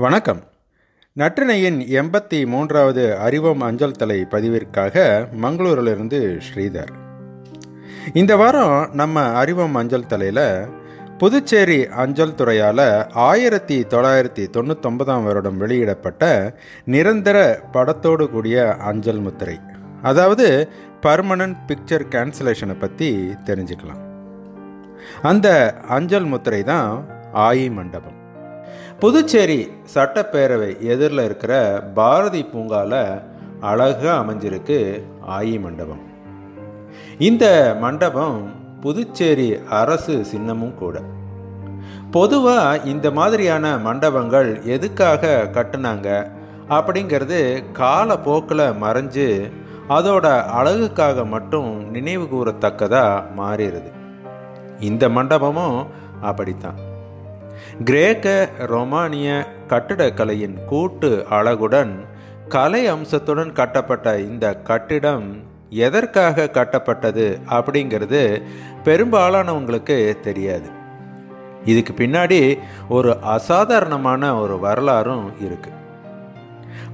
வணக்கம். நற்றினையின் எண்பத்தி மூன்றாவது அறிவம் அஞ்சல் தலை பதிவிற்காக மங்களூரிலிருந்து ஸ்ரீதர். இந்த வாரம் நம்ம அறிவம் அஞ்சல் தலையில் புதுச்சேரி அஞ்சல் துறையால் ஆயிரத்தி தொள்ளாயிரத்தி தொண்ணூத்தொன்பதாம் வருடம் வெளியிடப்பட்ட நிரந்தர படத்தோடு கூடிய அஞ்சல் முத்திரை. அதாவது பர்மனன்ட் பிக்சர் கேன்சலேஷனை பற்றி தெரிஞ்சுக்கலாம். அந்த அஞ்சல் முத்திரை தான் ஆயி மண்டபம். புதுச்சேரி சட்டப்பேரவை எதிரில் இருக்கிற பாரதி பூங்காவில் அழகாக அமைஞ்சிருக்கு ஆயி மண்டபம். இந்த மண்டபம் புதுச்சேரி அரசு சின்னமும் கூட. பொதுவாக இந்த மாதிரியான மண்டபங்கள் எதுக்காக கட்டுனாங்க அப்படிங்கிறது காலப்போக்கில் மறைஞ்சு அதோட அழகுக்காக மட்டும் நினைவு கூறத்தக்கதாக மாறிடுது. இந்த மண்டபமும் அப்படித்தான். கிரேக்க ரொமானிய கட்டிடக்கலையின் கூட்டு அழகுடன் கலை அம்சத்துடன் கட்டப்பட்ட இந்த கட்டிடம் எதற்காக கட்டப்பட்டது அப்படிங்கிறது பெரும்பாலானவங்களுக்கு தெரியாது. இதுக்கு பின்னாடி ஒரு அசாதாரணமான ஒரு வரலாறும் இருக்கு.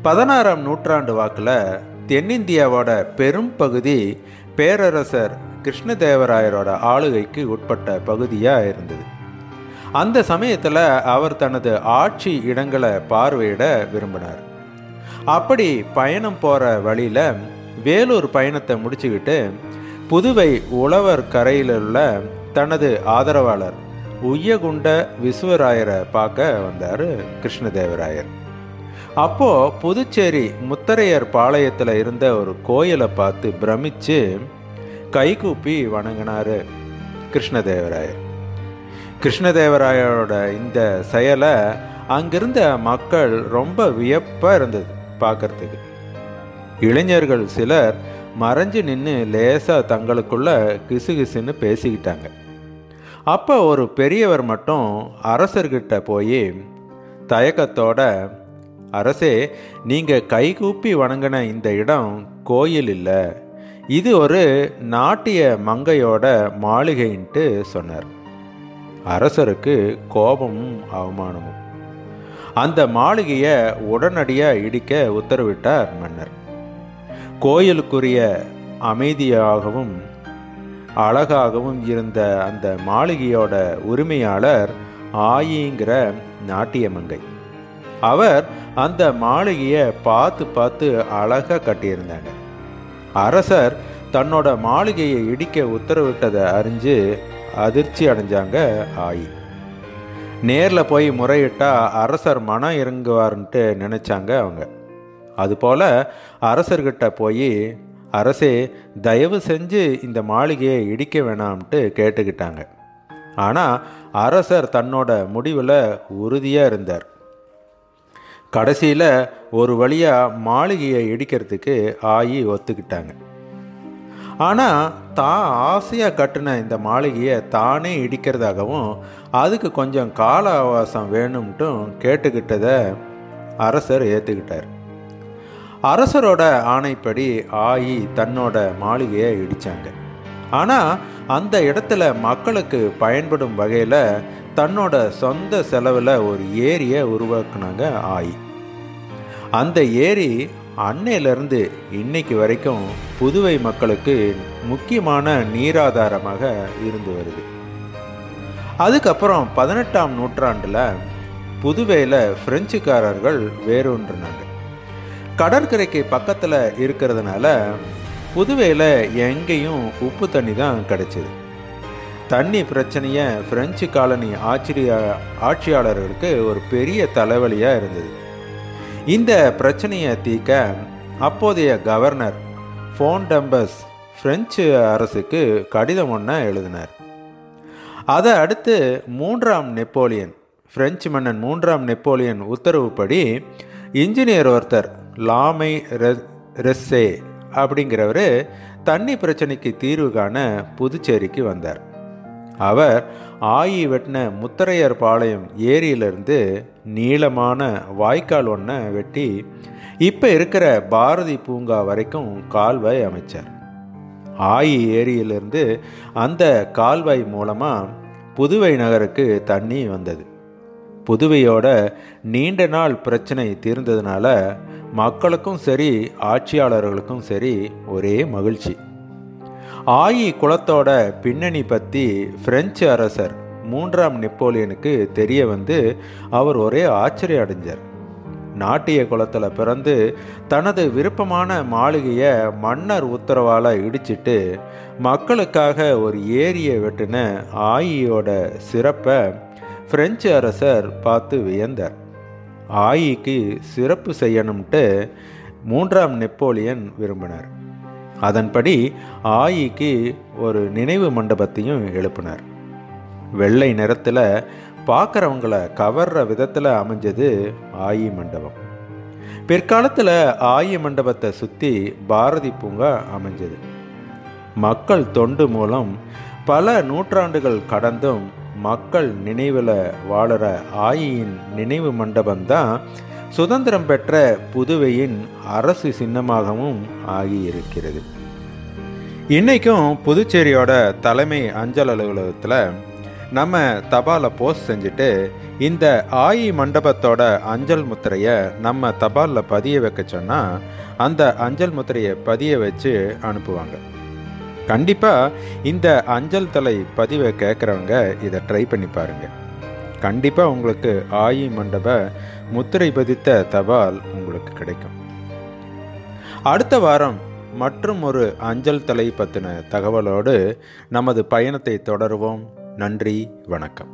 பதினாறாம் நூற்றாண்டு வாக்கில் தென்னிந்தியாவோட பெரும் பகுதி பேரரசர் கிருஷ்ணதேவராயரோட ஆளுகைக்கு உட்பட்ட பகுதியாக இருந்தது. அந்த சமயத்தில் அவர் தனது ஆட்சி இடங்களை பார்வையிட விரும்பினார். அப்படி பயணம் போகிற வழியில் வேலூர் பயணத்தை முடிச்சுக்கிட்டு புதுவை உழவர் கரையில் உள்ள தனது ஆதரவாளர் உய்யகுண்ட விஸ்வராயரை பார்க்க வந்தார் கிருஷ்ணதேவராயர். அப்போது புதுச்சேரி முத்தரையர் பாளையத்தில் இருந்த ஒரு கோயிலை பார்த்து பிரமித்து கைகூப்பி வணங்கினார் கிருஷ்ணதேவராயர். கிருஷ்ணதேவராயரோட இந்த செயலை அங்கிருந்த மக்கள் ரொம்ப வியப்பாக இருந்தது பார்க்கறதுக்கு. இளைஞர்கள் சிலர் மறைஞ்சு நின்று லேசாக தங்களுக்குள்ள கிசுகிசுன்னு பேசிக்கிட்டாங்க. அப்போ ஒரு பெரியவர் மட்டும் அரசர்கிட்ட போய் தயக்கத்தோட அரசே நீங்கள் கைகூப்பி வணங்கின இந்த இடம் கோயில் இல்லை. இது ஒரு நாட்டிய மங்கையோட மாளிகைன்ட்டு சொன்னார். அரசருக்கு கோபமும் அவமானமும். அந்த மாளிகையை உடனடியாக இடிக்க உத்தரவிட்டார் மன்னர். கோயிலுக்குரிய அமைதியாகவும் அழகாகவும் இருந்த அந்த மாளிகையோட உரிமையாளர் ஆயிங்கிற நாட்டியமங்கை அவர் அந்த மாளிகையை பார்த்து பார்த்து அழகாக கட்டியிருந்தாங்க. அரசர் தன்னோட மாளிகையை இடிக்க உத்தரவிட்டதை அறிஞ்சு அதிர்ச்சி அடைஞ்சாங்க ஆயி. நேரில் போய் முறையிட்டா அரசர் மனம் இறங்குவார்ன்ட்டு நினச்சாங்க அவங்க. அதுபோல் அரசர்கிட்ட போய் அரசே தயவு செஞ்சு இந்த மாளிகையை இடிக்க வேணாம்ட்டு கேட்டுக்கிட்டாங்க. ஆனால் அரசர் தன்னோட முடிவில் உறுதியாக இருந்தார். கடைசியில் ஒரு வழியாக மாளிகையை இடிக்கிறதுக்கு ஆயி ஒத்துக்கிட்டாங்க. ஆனால் தான் ஆசையாக கட்டின இந்த மாளிகையை தானே இடிக்கிறதாகவும் அதுக்கு கொஞ்சம் கால அவகாசம் வேணும்ட்டும் கேட்டுக்கிட்டதை அரசர் ஏற்றுக்கிட்டார் அரசரோட ஆணைப்படி ஆயி தன்னோட மாளிகையை இடித்தாங்க ஆனால் அந்த இடத்துல மக்களுக்கு பயன்படும் வகையில் தன்னோட சொந்த செலவில் ஒரு ஏரியை உருவாக்குனாங்க ஆயி. அந்த ஏரி அன்னையிலிருந்து இன்னைக்கு வரைக்கும் புதுவை மக்களுக்கு முக்கியமான நீராதாரமாக இருந்து வருது. அதுக்கப்புறம் பதினெட்டாம் நூற்றாண்டில் புதுவையில் பிரெஞ்சுக்காரர்கள் வேரூன்றினாங்க. கடற்கரைக்கு பக்கத்தில் இருக்கிறதுனால புதுவையில் எங்கேயும் உப்பு தண்ணி தான் கிடைச்சிது. தண்ணி பிரச்சனையை பிரெஞ்சு காலனி ஆச்சரிய ஆட்சியாளர்களுக்கு ஒரு பெரிய தலைவலியாக இருந்தது. இந்த பிரச்சனையை தீர்க்க அப்போதைய கவர்னர் ஃபோன் டம்பஸ் பிரெஞ்சு அரசுக்கு கடிதம் ஒன்று எழுதினார். அதை அடுத்து மூன்றாம் நெப்போலியன் பிரெஞ்சு மன்னன் மூன்றாம் நெப்போலியன் உத்தரவுப்படி இன்ஜினியர் ஒருத்தர் லாமை ரெஸ்ஸே அப்படிங்கிறவர் தண்ணி பிரச்சனைக்கு தீர்வு காண புதுச்சேரிக்கு வந்தார். அவர் ஆயி வெட்டின முத்தரையர் பாளையம் ஏரியிலிருந்து நீளமான வாய்க்கால் ஒன்றை வெட்டி இப்போ இருக்கிற பாரதி பூங்கா வரைக்கும் கால்வாய் அமைச்சார். ஆயி ஏரியிலிருந்து அந்த கால்வாய் மூலமாக புதுவை நகருக்கு தண்ணி வந்தது. புதுவையோட நீண்ட நாள் பிரச்சனை தீர்ந்ததுனால மக்களுக்கும் சரி ஆட்சியாளர்களுக்கும் சரி ஒரே மகிழ்ச்சி. ஆயி குலத்தோட பின்னணி பற்றி பிரெஞ்சு அரசர் மூன்றாம் நெப்போலியனுக்கு தெரிய வந்து அவர் ஒரே ஆச்சரியம் அடைஞ்சார் நாட்டிய குலத்தில் பிறந்து தனது விருப்பமான மாளிகையை மன்னர் உத்தரவால் இடிச்சிட்டு மக்களுக்காக ஒரு ஏரியை வெட்டின ஆயியோட சிறப்பை பிரெஞ்சு அரசர் பார்த்து வியந்தார். ஆயிக்கு சிறப்பு செய்யணும்ட்டு மூன்றாம் நெப்போலியன் விரும்பினார். அதன்படி ஆயிக்கு ஒரு நினைவு மண்டபத்தையும் எழுப்பினார். வெள்ளை நிறத்தில் பார்க்குறவங்கள கவர்ற விதத்தில் அமைஞ்சது ஆயி மண்டபம். பிற்காலத்தில் ஆயி மண்டபத்தை சுற்றி பாரதி பூங்கா அமைஞ்சது. மக்கள் தொண்டு மூலம் பல நூற்றாண்டுகள் கடந்தும் மக்கள் நினைவில் வாழற ஆயியின் நினைவு மண்டபம்தான் சுதந்திரம் பெற்ற புதுவையின் அரசு சின்னமாகவும் ஆகியிருக்கிறது. இன்றைக்கும் புதுச்சேரியோட தலைமை அஞ்சல் அலுவலகத்தில் நம்ம தபாலை போஸ்ட் செஞ்சுட்டு இந்த ஆயி மண்டபத்தோட அஞ்சல் முத்திரையை நம்ம தபாலில் பதிய வைக்க சொன்னால் அந்த அஞ்சல் முத்திரையை பதிய வச்சு அனுப்புவாங்க. கண்டிப்பாக இந்த அஞ்சல் தலை பதிவை கேட்குறவங்க இதை ட்ரை பண்ணி பாருங்கள் கண்டிப்பாக உங்களுக்கு ஆயி மண்டப முத்திரை பதித்த தபால் உங்களுக்கு கிடைக்கும். அடுத்த வாரம் மற்றும் ஒரு அஞ்சல் தலை பற்றின தகவலோடு நமது பயணத்தை தொடருவோம். நன்றி வணக்கம்.